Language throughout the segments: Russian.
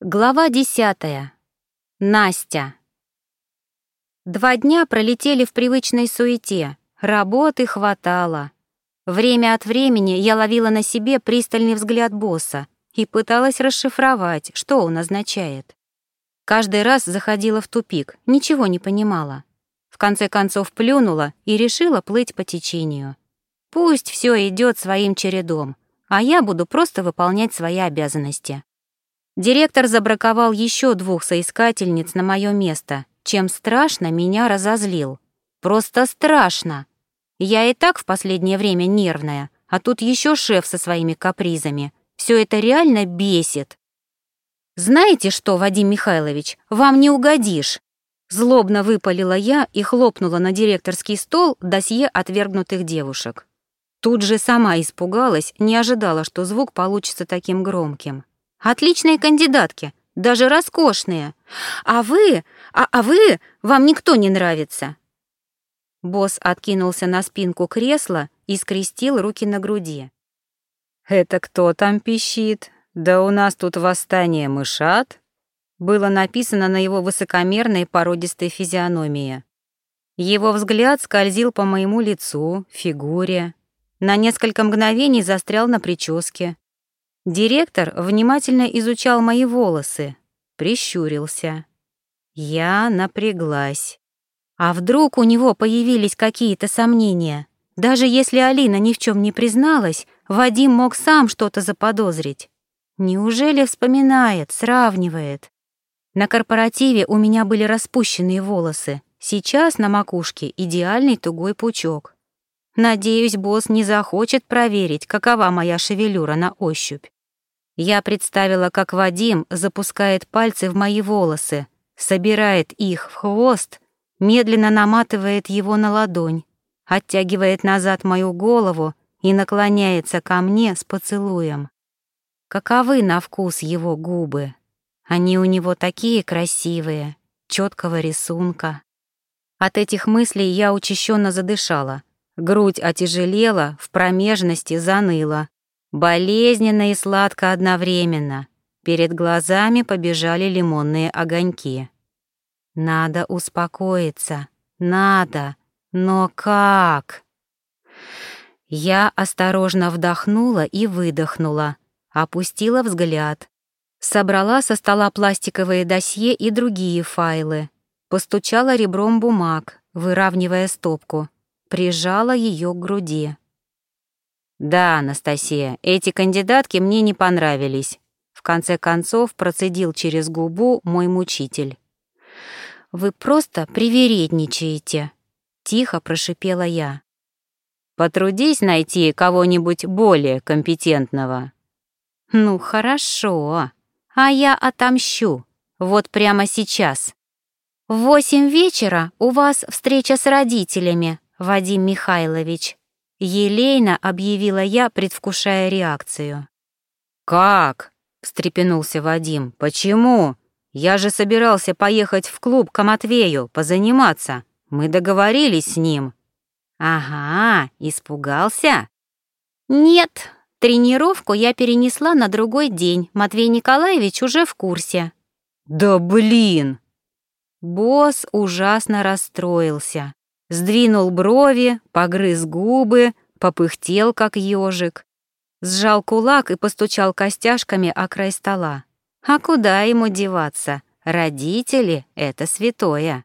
Глава десятая. Настя. Два дня пролетели в привычной суете, работы хватало. Время от времени я ловила на себе пристальный взгляд босса и пыталась расшифровать, что он означает. Каждый раз заходила в тупик, ничего не понимала. В конце концов плюнула и решила плыть по течению. Пусть все идет своим чередом, а я буду просто выполнять свои обязанности. Директор забраковал еще двух соискательниц на мое место, чем страшно меня разозлил. Просто страшно. Я и так в последнее время нервная, а тут еще шеф со своими капризами. Все это реально бесит. «Знаете что, Вадим Михайлович, вам не угодишь!» Злобно выпалила я и хлопнула на директорский стол досье отвергнутых девушек. Тут же сама испугалась, не ожидала, что звук получится таким громким. Отличные кандидатки, даже роскошные. А вы, а, а вы, вам никто не нравится. Босс откинулся на спинку кресла и скрестил руки на груди. «Это кто там пищит? Да у нас тут восстание мышат?» Было написано на его высокомерной породистой физиономии. Его взгляд скользил по моему лицу, фигуре. На несколько мгновений застрял на прическе, Директор внимательно изучал мои волосы, прищурился. Я напряглась. А вдруг у него появились какие-то сомнения? Даже если Алина ни в чем не призналась, Вадим мог сам что-то заподозрить. Неужели вспоминает, сравнивает? На корпоративе у меня были распущенные волосы, сейчас на макушке идеальный тугой пучок. Надеюсь, босс не захочет проверить, какова моя шевелюра на ощупь. Я представила, как Вадим запускает пальцы в мои волосы, собирает их в хвост, медленно наматывает его на ладонь, оттягивает назад мою голову и наклоняется ко мне с поцелуем. Каковы на вкус его губы? Они у него такие красивые, четкого рисунка. От этих мыслей я учащенно задышала. Грудь отяжелела, в промежности заныла. Болезненно и сладко одновременно. Перед глазами побежали лимонные огоньки. Надо успокоиться. Надо. Но как? Я осторожно вдохнула и выдохнула, опустила взгляд. Собрала со стола пластиковые досье и другие файлы. Постучала ребром бумаг, выравнивая стопку. Прижала ее к груди. «Да, Анастасия, эти кандидатки мне не понравились», — в конце концов процедил через губу мой мучитель. «Вы просто привередничаете», — тихо прошипела я. «Потрудись найти кого-нибудь более компетентного». «Ну, хорошо, а я отомщу, вот прямо сейчас. В восемь вечера у вас встреча с родителями, Вадим Михайлович. Елейно объявила я, предвкушая реакцию. «Как?» — встрепенулся Вадим. «Почему? Я же собирался поехать в клуб к Матвею, позаниматься. Мы договорились с ним». «Ага, испугался?» «Нет, тренировку я перенесла на другой день. Матвей Николаевич уже в курсе». «Да блин!» Босс ужасно расстроился. Сдвинул брови, погрыз губы, попыхтел, как ежик. Сжал кулак и постучал костяшками о край стола. А куда ему деваться? Родители — это святое.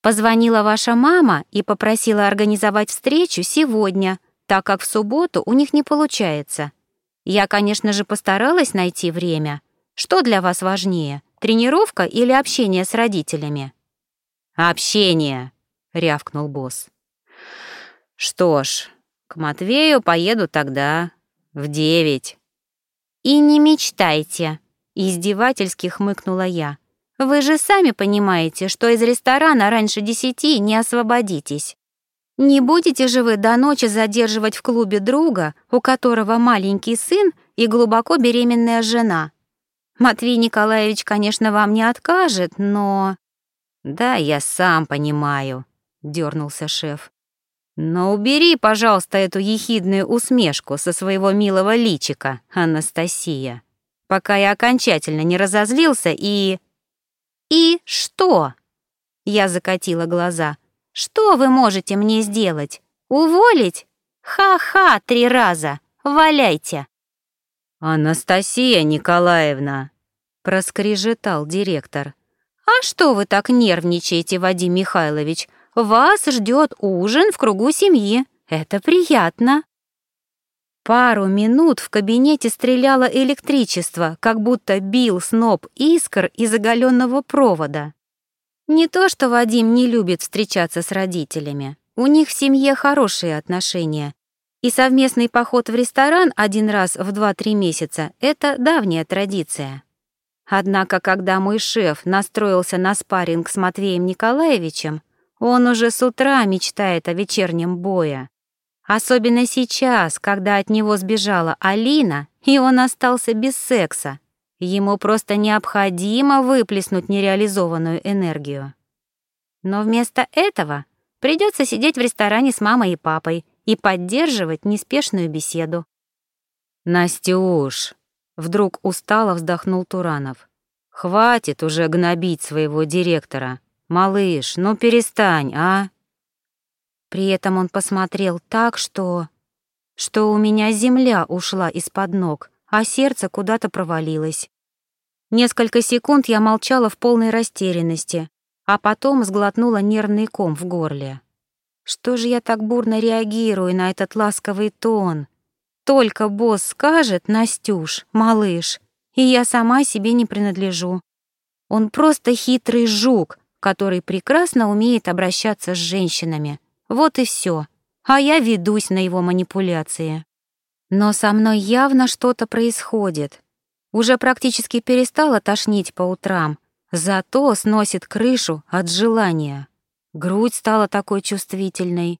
Позвонила ваша мама и попросила организовать встречу сегодня, так как в субботу у них не получается. Я, конечно же, постаралась найти время. Что для вас важнее, тренировка или общение с родителями? Общение, — рявкнул босс. «Что ж, к Матвею поеду тогда, в девять». «И не мечтайте», — издевательски хмыкнула я. «Вы же сами понимаете, что из ресторана раньше десяти не освободитесь. Не будете же вы до ночи задерживать в клубе друга, у которого маленький сын и глубоко беременная жена. Матвей Николаевич, конечно, вам не откажет, но...» «Да, я сам понимаю», — дернулся шеф. «Но убери, пожалуйста, эту ехидную усмешку со своего милого личика, Анастасия. пока я окончательно не разозлился и... «И что?» Я закатила глаза. «Что вы можете мне сделать? Уволить? Ха-ха, три раза! Валяйте!» «Анастасия Николаевна!» — проскрежетал директор. «А что вы так нервничаете, Вадим Михайлович? Вас ждет ужин в кругу семьи. Это приятно». Пару минут в кабинете стреляло электричество, как будто бил сноп искр из оголенного провода. Не то, что Вадим не любит встречаться с родителями. У них в семье хорошие отношения. И совместный поход в ресторан один раз в 2-3 месяца — это давняя традиция. Однако, когда мой шеф настроился на спарринг с Матвеем Николаевичем, он уже с утра мечтает о вечернем бое. Особенно сейчас, когда от него сбежала Алина, и он остался без секса. Ему просто необходимо выплеснуть нереализованную энергию. Но вместо этого придется сидеть в ресторане с мамой и папой и поддерживать неспешную беседу. «Настюш!» — вдруг устало вздохнул Туранов. «Хватит уже гнобить своего директора. Малыш, ну перестань, а?» При этом он посмотрел так, что... что у меня земля ушла из-под ног, а сердце куда-то провалилось. Несколько секунд я молчала в полной растерянности, а потом сглотнула нервный ком в горле. Что же я так бурно реагирую на этот ласковый тон? Только босс скажет, Настюш, малыш, и я сама себе не принадлежу. Он просто хитрый жук, который прекрасно умеет обращаться с женщинами. Вот и все. А я ведусь на его манипуляции. Но со мной явно что-то происходит. Уже практически перестала тошнить по утрам, зато сносит крышу от желания. Грудь стала такой чувствительной.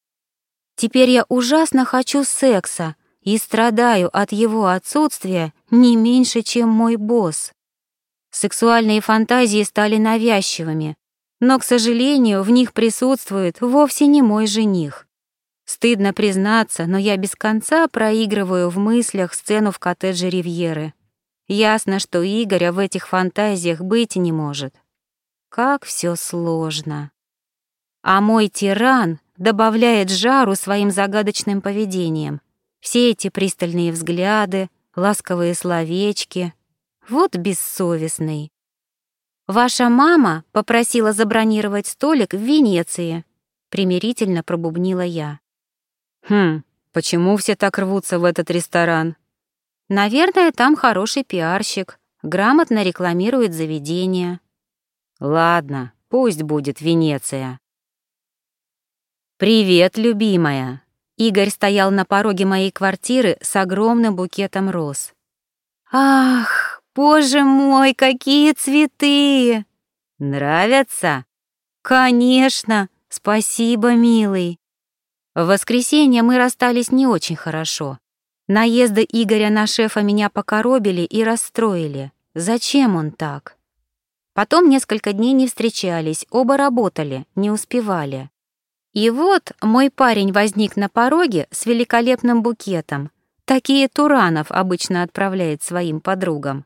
Теперь я ужасно хочу секса и страдаю от его отсутствия не меньше, чем мой босс. Сексуальные фантазии стали навязчивыми, но, к сожалению, в них присутствует вовсе не мой жених. Стыдно признаться, но я без конца проигрываю в мыслях сцену в коттедже Ривьеры. Ясно, что Игоря в этих фантазиях быть не может. Как все сложно. А мой тиран добавляет жару своим загадочным поведением. Все эти пристальные взгляды, ласковые словечки. Вот бессовестный. «Ваша мама попросила забронировать столик в Венеции», — примирительно пробубнила я. «Хм, почему все так рвутся в этот ресторан?» «Наверное, там хороший пиарщик, грамотно рекламирует заведение». «Ладно, пусть будет Венеция». «Привет, любимая!» Игорь стоял на пороге моей квартиры с огромным букетом роз. «Ах, Боже мой, какие цветы! Нравятся? Конечно, спасибо, милый. В воскресенье мы расстались не очень хорошо. Наезды Игоря на шефа меня покоробили и расстроили. Зачем он так? Потом несколько дней не встречались, оба работали, не успевали. И вот мой парень возник на пороге с великолепным букетом. Такие Туранов обычно отправляет своим подругам.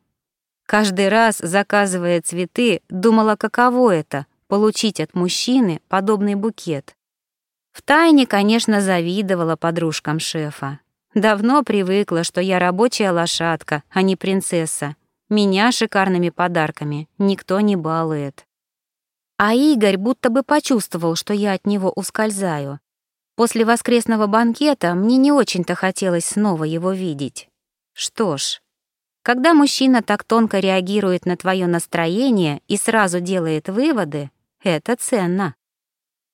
Каждый раз, заказывая цветы, думала, каково это — получить от мужчины подобный букет. Втайне, конечно, завидовала подружкам шефа. Давно привыкла, что я рабочая лошадка, а не принцесса. Меня шикарными подарками никто не балует. А Игорь будто бы почувствовал, что я от него ускользаю. После воскресного банкета мне не очень-то хотелось снова его видеть. Что ж, когда мужчина так тонко реагирует на твое настроение и сразу делает выводы, это ценно.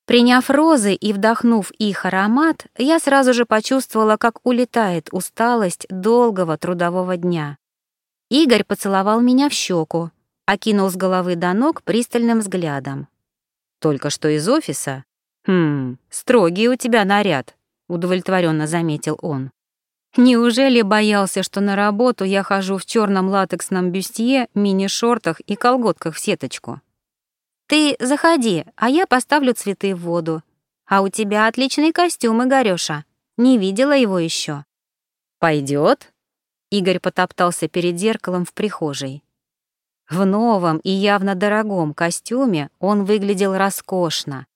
Приняв розы и вдохнув их аромат, я сразу же почувствовала, как улетает усталость долгого трудового дня. Игорь поцеловал меня в щеку, окинул с головы до ног пристальным взглядом. «Только что из офиса? Хм, строгий у тебя наряд», — удовлетворенно заметил он. Неужели боялся, что на работу я хожу в черном латексном бюстье, мини-шортах и колготках в сеточку? Ты заходи, а я поставлю цветы в воду. А у тебя отличный костюм, Игорёша. Не видела его еще. Пойдет? Игорь потоптался перед зеркалом в прихожей. В новом и явно дорогом костюме он выглядел роскошно.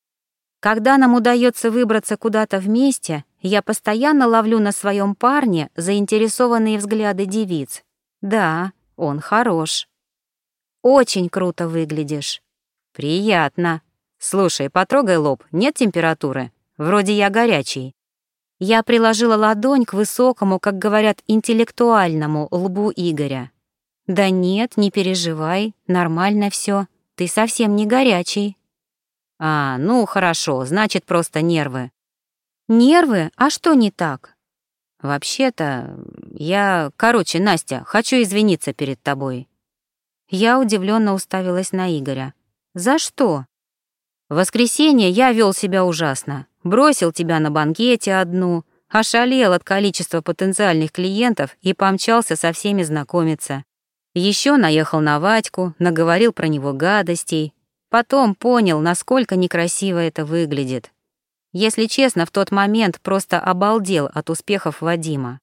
Когда нам удается выбраться куда-то вместе, я постоянно ловлю на своем парне заинтересованные взгляды девиц. Да, он хорош. Очень круто выглядишь. Приятно. Слушай, потрогай лоб, нет температуры? Вроде я горячий. Я приложила ладонь к высокому, как говорят, интеллектуальному лбу Игоря. Да нет, не переживай, нормально все. Ты совсем не горячий. А, ну хорошо, значит, просто нервы. Нервы? А что не так? Вообще-то, я... Короче, Настя, хочу извиниться перед тобой. Я удивленно уставилась на Игоря. За что? В воскресенье я вел себя ужасно. Бросил тебя на банкете одну, ошалел от количества потенциальных клиентов и помчался со всеми знакомиться. Еще наехал на Вадьку, наговорил про него гадостей, Потом понял, насколько некрасиво это выглядит. Если честно, в тот момент просто обалдел от успехов Вадима.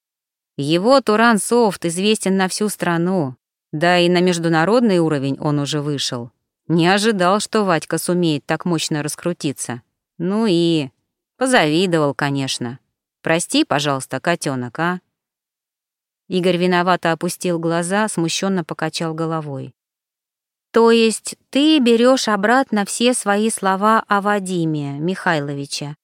Его Туран Софт известен на всю страну, да и на международный уровень он уже вышел. Не ожидал, что Вадька сумеет так мощно раскрутиться. Ну и... Позавидовал, конечно. Прости, пожалуйста, котенок, а? Игорь виновато опустил глаза, смущенно покачал головой. То есть ты берешь обратно все свои слова о Вадиме Михайловиче?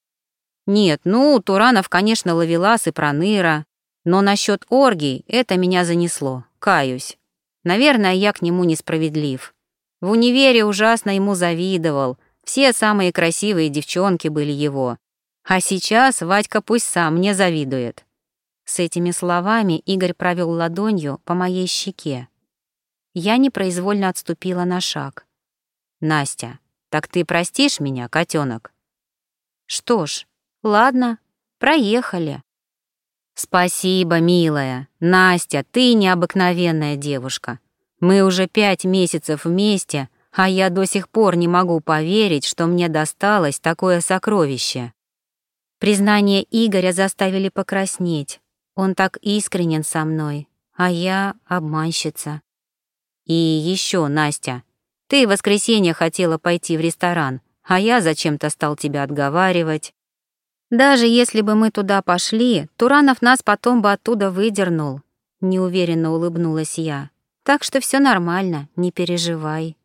Нет, ну, Туранов, конечно, ловелас и проныра, но насчет оргий это меня занесло, каюсь. Наверное, я к нему несправедлив. В универе ужасно ему завидовал, все самые красивые девчонки были его. А сейчас Вадька пусть сам мне завидует. С этими словами Игорь провел ладонью по моей щеке. Я непроизвольно отступила на шаг. «Настя, так ты простишь меня, котенок? «Что ж, ладно, проехали». «Спасибо, милая. Настя, ты необыкновенная девушка. Мы уже пять месяцев вместе, а я до сих пор не могу поверить, что мне досталось такое сокровище». Признание Игоря заставили покраснеть. Он так искренен со мной, а я обманщица. И еще, Настя, ты в воскресенье хотела пойти в ресторан, а я зачем-то стал тебя отговаривать. Даже если бы мы туда пошли, Туранов нас потом бы оттуда выдернул. Неуверенно улыбнулась я. Так что все нормально, не переживай.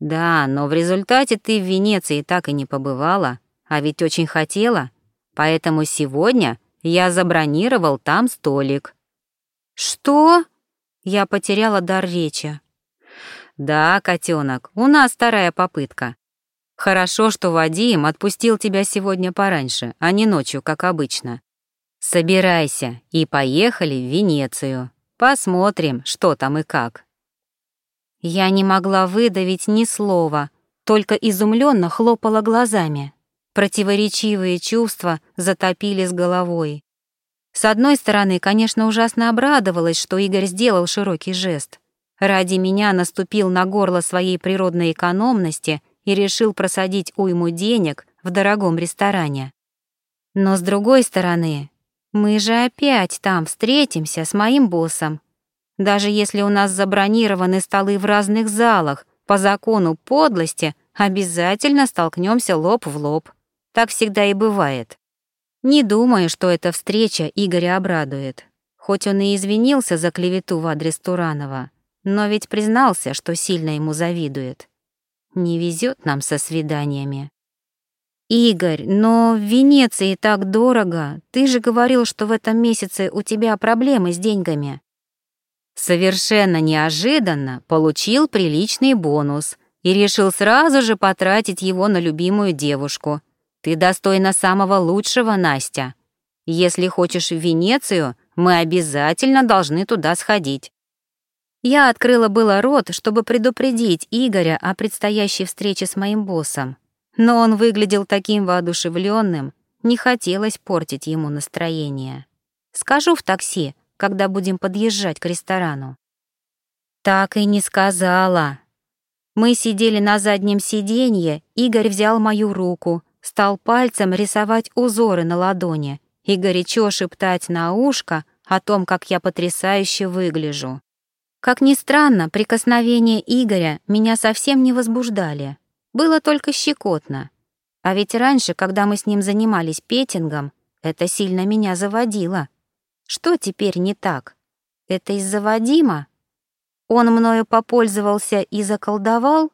Да, но в результате ты в Венеции так и не побывала, а ведь очень хотела. Поэтому сегодня я забронировал там столик. Что? Я потеряла дар речи. Да, котенок, у нас вторая попытка. Хорошо, что Вадим отпустил тебя сегодня пораньше, а не ночью, как обычно. Собирайся и поехали в Венецию. Посмотрим, что там и как. Я не могла выдавить ни слова, только изумленно хлопала глазами. Противоречивые чувства затопили с головой. С одной стороны, конечно, ужасно обрадовалась, что Игорь сделал широкий жест. Ради меня наступил на горло своей природной экономности и решил просадить уйму денег в дорогом ресторане. Но с другой стороны, мы же опять там встретимся с моим боссом. Даже если у нас забронированы столы в разных залах, по закону подлости обязательно столкнемся лоб в лоб. Так всегда и бывает. Не думаю, что эта встреча Игоря обрадует. Хоть он и извинился за клевету в адрес Туранова, но ведь признался, что сильно ему завидует. Не везет нам со свиданиями. «Игорь, но в Венеции так дорого. Ты же говорил, что в этом месяце у тебя проблемы с деньгами». Совершенно неожиданно получил приличный бонус и решил сразу же потратить его на любимую девушку — ты достойна самого лучшего, Настя. Если хочешь в Венецию, мы обязательно должны туда сходить». Я открыла было рот, чтобы предупредить Игоря о предстоящей встрече с моим боссом, но он выглядел таким воодушевленным, не хотелось портить ему настроение. Скажу в такси, когда будем подъезжать к ресторану. Так и не сказала. Мы сидели на заднем сиденье, Игорь взял мою руку, стал пальцем рисовать узоры на ладони и горячо шептать на ушко о том, как я потрясающе выгляжу. Как ни странно, прикосновения Игоря меня совсем не возбуждали. Было только щекотно. А ведь раньше, когда мы с ним занимались петингом, это сильно меня заводило. Что теперь не так? Это из-за Вадима? Он мною попользовался и заколдовал?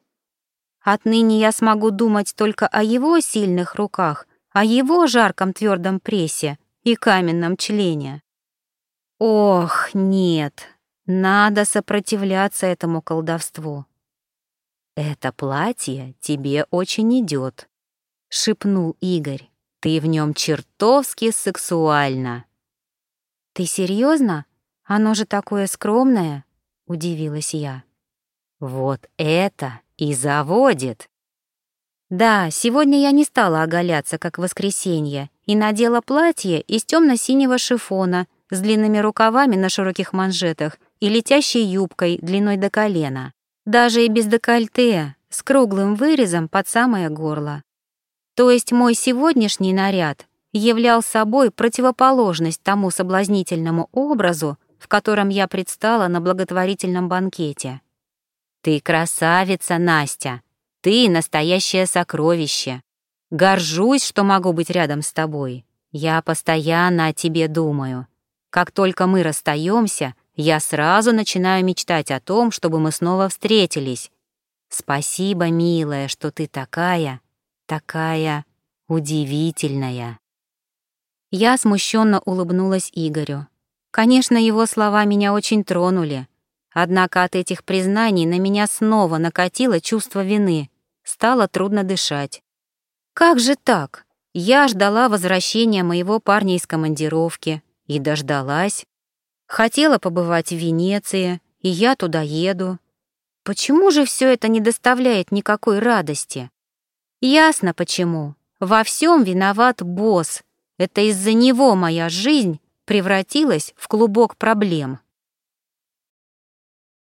Отныне я смогу думать только о его сильных руках, о его жарком твердом прессе и каменном члене. Ох, нет, надо сопротивляться этому колдовству. «Это платье тебе очень идет», — шепнул Игорь. «Ты в нем чертовски сексуально». «Ты серьезно? Оно же такое скромное», — удивилась я. «Вот это и заводит!» Да, сегодня я не стала оголяться, как в воскресенье, и надела платье из темно-синего шифона с длинными рукавами на широких манжетах и летящей юбкой длиной до колена. Даже и без декольте, с круглым вырезом под самое горло. То есть мой сегодняшний наряд являл собой противоположность тому соблазнительному образу, в котором я предстала на благотворительном банкете. «Ты красавица, Настя! Ты настоящее сокровище! Горжусь, что могу быть рядом с тобой. Я постоянно о тебе думаю. Как только мы расстаемся, я сразу начинаю мечтать о том, чтобы мы снова встретились. Спасибо, милая, что ты такая, такая удивительная. Я смущенно улыбнулась Игорю. Конечно, его слова меня очень тронули. Однако от этих признаний на меня снова накатило чувство вины. Стало трудно дышать. Как же так? Я ждала возвращения моего парня из командировки. И дождалась. Хотела побывать в Венеции, и я туда еду. Почему же все это не доставляет никакой радости? Ясно почему. Во всем виноват босс. Это из-за него моя жизнь превратилась в клубок проблем.